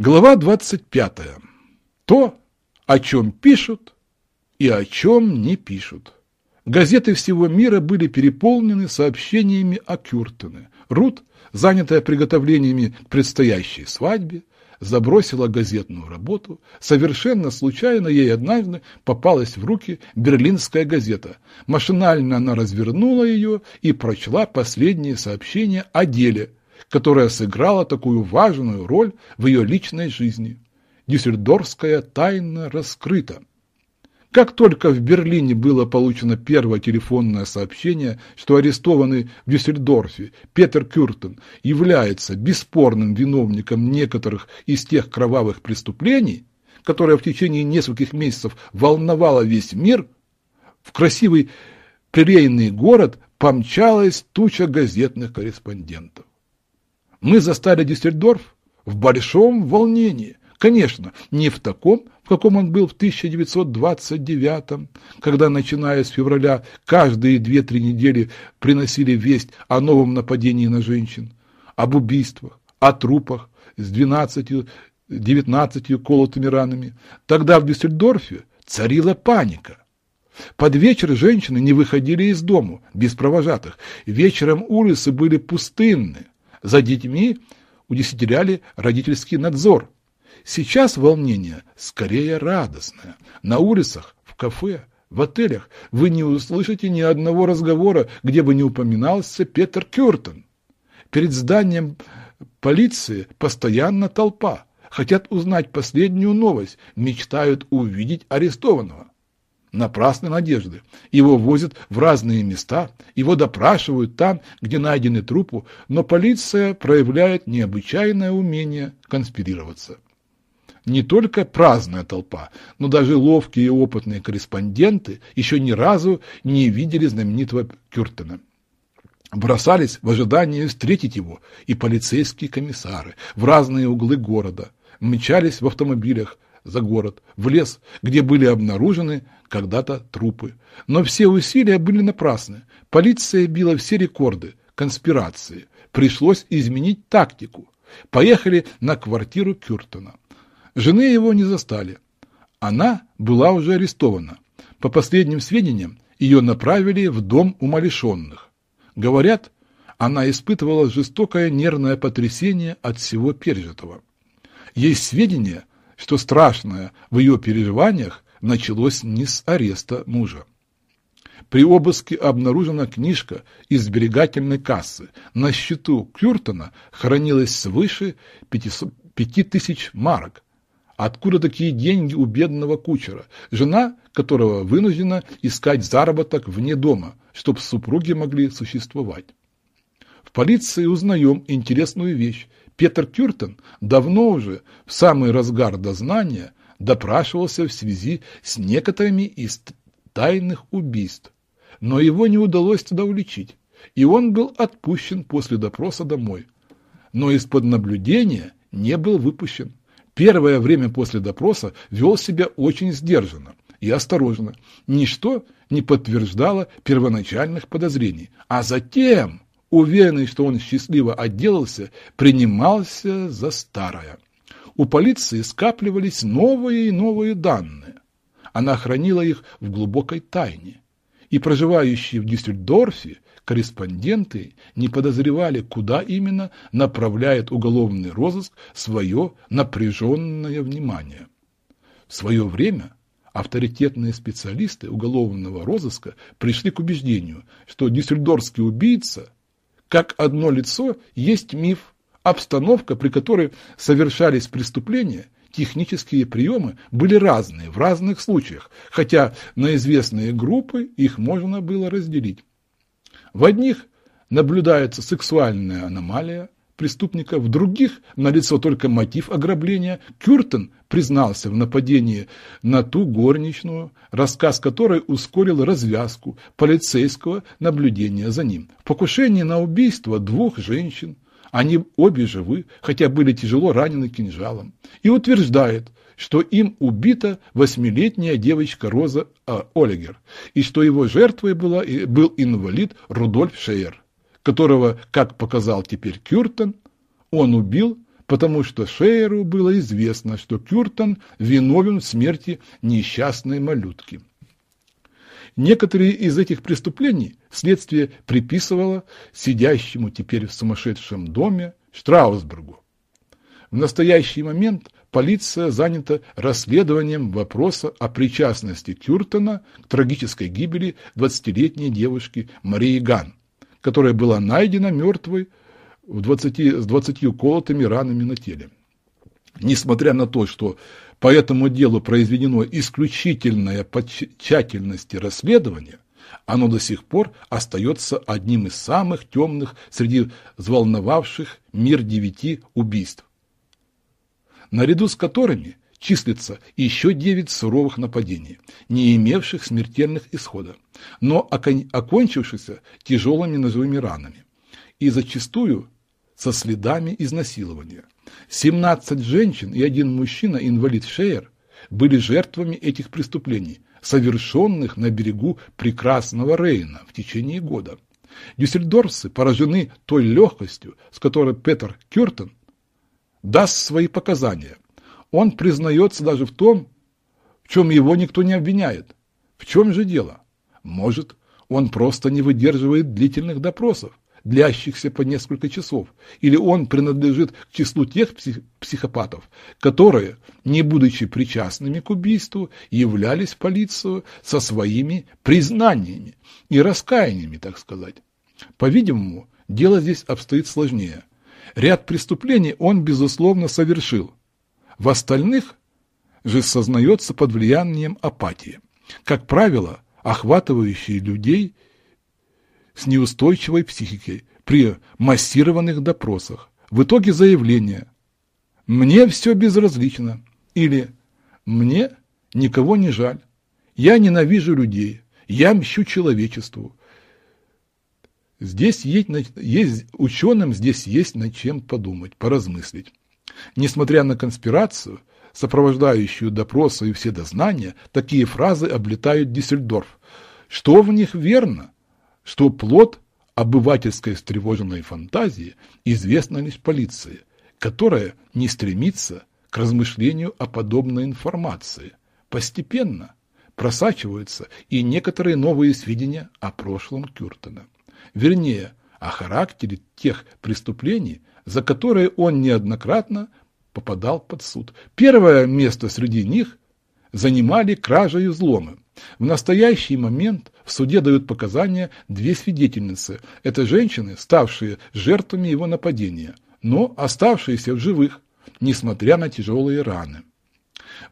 Глава 25. То, о чем пишут и о чем не пишут. Газеты всего мира были переполнены сообщениями о Кюртене. Рут, занятая приготовлениями к предстоящей свадьбе, забросила газетную работу. Совершенно случайно ей однажды попалась в руки берлинская газета. Машинально она развернула ее и прочла последние сообщения о деле – которая сыграла такую важную роль в ее личной жизни. Дюссельдорфская тайна раскрыта. Как только в Берлине было получено первое телефонное сообщение, что арестованный в Дюссельдорфе Петер Кюртен является бесспорным виновником некоторых из тех кровавых преступлений, которые в течение нескольких месяцев волновало весь мир, в красивый пререйный город помчалась туча газетных корреспондентов. Мы застали Дюссельдорф в большом волнении. Конечно, не в таком, в каком он был в 1929 когда, начиная с февраля, каждые две-три недели приносили весть о новом нападении на женщин, об убийствах, о трупах с 12-19 колотыми ранами. Тогда в Дюссельдорфе царила паника. Под вечер женщины не выходили из дому, без провожатых. Вечером улицы были пустынны. За детьми удесятеряли родительский надзор. Сейчас волнение скорее радостное. На улицах, в кафе, в отелях вы не услышите ни одного разговора, где бы не упоминался Петер Кюртон. Перед зданием полиции постоянно толпа. Хотят узнать последнюю новость, мечтают увидеть арестованного. Напрасны надежды. Его возят в разные места, его допрашивают там, где найдены трупы, но полиция проявляет необычайное умение конспирироваться. Не только праздная толпа, но даже ловкие и опытные корреспонденты еще ни разу не видели знаменитого Кюртена. Бросались в ожидании встретить его и полицейские комиссары в разные углы города, мчались в автомобилях, за город, в лес, где были обнаружены когда-то трупы. Но все усилия были напрасны. Полиция била все рекорды, конспирации. Пришлось изменить тактику. Поехали на квартиру Кюртона. Жены его не застали. Она была уже арестована. По последним сведениям, ее направили в дом умалишенных. Говорят, она испытывала жестокое нервное потрясение от всего пережитого. Есть сведения, что страшное в ее переживаниях началось не с ареста мужа. При обыске обнаружена книжка из сберегательной кассы. На счету Кюртона хранилось свыше 5000 марок. Откуда такие деньги у бедного кучера, жена которого вынуждена искать заработок вне дома, чтобы супруги могли существовать? В полиции узнаем интересную вещь. Петр Кюртен давно уже, в самый разгар дознания, допрашивался в связи с некоторыми из тайных убийств, но его не удалось туда уличить, и он был отпущен после допроса домой. Но из-под наблюдения не был выпущен. Первое время после допроса вел себя очень сдержанно и осторожно. Ничто не подтверждало первоначальных подозрений. А затем уверенный, что он счастливо отделался, принимался за старое. У полиции скапливались новые и новые данные. Она хранила их в глубокой тайне. И проживающие в Дюссельдорфе корреспонденты не подозревали, куда именно направляет уголовный розыск свое напряженное внимание. В свое время авторитетные специалисты уголовного розыска пришли к убеждению, что дюссельдорфский убийца – как одно лицо есть миф, обстановка, при которой совершались преступления, технические приемы были разные в разных случаях, хотя на известные группы их можно было разделить. В одних наблюдается сексуальная аномалия, преступника, в других налицо только мотив ограбления. Кюртен признался в нападении на ту горничную, рассказ которой ускорил развязку полицейского наблюдения за ним. В покушении на убийство двух женщин, они обе живы, хотя были тяжело ранены кинжалом, и утверждает, что им убита восьмилетняя девочка Роза э, Олегер, и что его жертвой была, был инвалид Рудольф Шейер которого, как показал теперь Кюртен, он убил потому что Шейеру было известно, что Кюртон виновен в смерти несчастной малютки. Некоторые из этих преступлений следствие приписывало сидящему теперь в сумасшедшем доме Штраусбергу. В настоящий момент полиция занята расследованием вопроса о причастности Кюртона к трагической гибели 20-летней девушки Марии Ган, которая была найдена мертвой в 20, с 20 колотыми ранами на теле. Несмотря на то, что по этому делу произведено исключительное по тщательности расследование, оно до сих пор остается одним из самых темных среди взволновавших мир девяти убийств наряду с которыми числится еще девять суровых нападений, не имевших смертельных исходов, но окончившихся тяжелыми ножевыми ранами и зачастую со следами изнасилования. 17 женщин и один мужчина, инвалид Шейер, были жертвами этих преступлений, совершенных на берегу прекрасного Рейна в течение года. Дюссельдорфцы поражены той легкостью, с которой Петер Кюртен даст свои показания. Он признается даже в том, в чем его никто не обвиняет. В чем же дело? Может, он просто не выдерживает длительных допросов, длящихся по несколько часов, или он принадлежит к числу тех псих психопатов, которые, не будучи причастными к убийству, являлись в полицию со своими признаниями и раскаяниями, так сказать. По-видимому, дело здесь обстоит сложнее. Ряд преступлений он, безусловно, совершил. В остальных же сознается под влиянием апатии, как правило, охватывающей людей с неустойчивой психикой при массированных допросах. В итоге заявление «мне все безразлично» или «мне никого не жаль», «я ненавижу людей», «я мщу человечеству», Здесь есть, есть, ученым здесь есть над чем подумать, поразмыслить. Несмотря на конспирацию, сопровождающую допросы и все дознания, такие фразы облетают Диссельдорф. Что в них верно? Что плод обывательской встревоженной фантазии известно лишь полиции, которая не стремится к размышлению о подобной информации. Постепенно просачиваются и некоторые новые сведения о прошлом Кюртона вернее, о характере тех преступлений, за которые он неоднократно попадал под суд. Первое место среди них занимали кража и взломы. В настоящий момент в суде дают показания две свидетельницы. Это женщины, ставшие жертвами его нападения, но оставшиеся в живых, несмотря на тяжелые раны.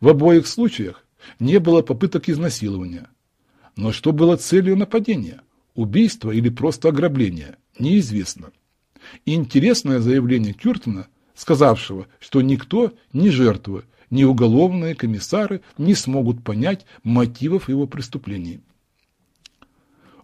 В обоих случаях не было попыток изнасилования. Но что было целью нападения? убийство или просто ограбление, неизвестно. И интересное заявление Кюртона, сказавшего, что никто, ни жертвы, ни уголовные комиссары не смогут понять мотивов его преступлений.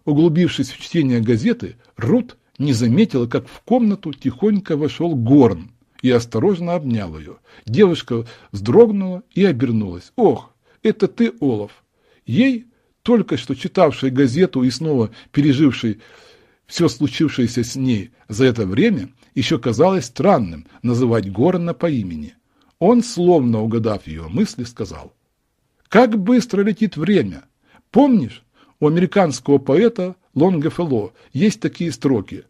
Углубившись в чтение газеты, Рут не заметила, как в комнату тихонько вошел Горн и осторожно обнял ее. Девушка вздрогнула и обернулась. «Ох, это ты, Олаф!» Ей только что читавший газету и снова переживший все случившееся с ней за это время, еще казалось странным называть Горна по имени. Он, словно угадав ее мысли, сказал, «Как быстро летит время! Помнишь, у американского поэта Лонгефелло есть такие строки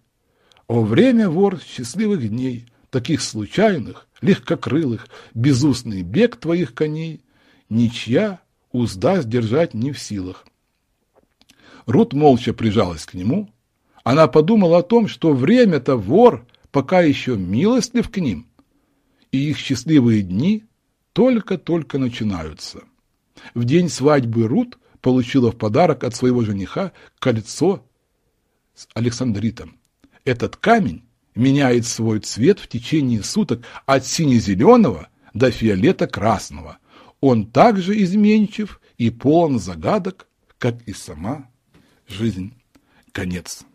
«О время, вор, счастливых дней, таких случайных, легкокрылых, безустный бег твоих коней, ничья узда сдержать не в силах. Рут молча прижалась к нему. Она подумала о том, что время-то вор пока еще милостлив к ним, и их счастливые дни только-только начинаются. В день свадьбы Рут получила в подарок от своего жениха кольцо с Александритом. Этот камень меняет свой цвет в течение суток от сине-зеленого до фиолета-красного – он также изменчив и полон загадок, как и сама жизнь. Конец.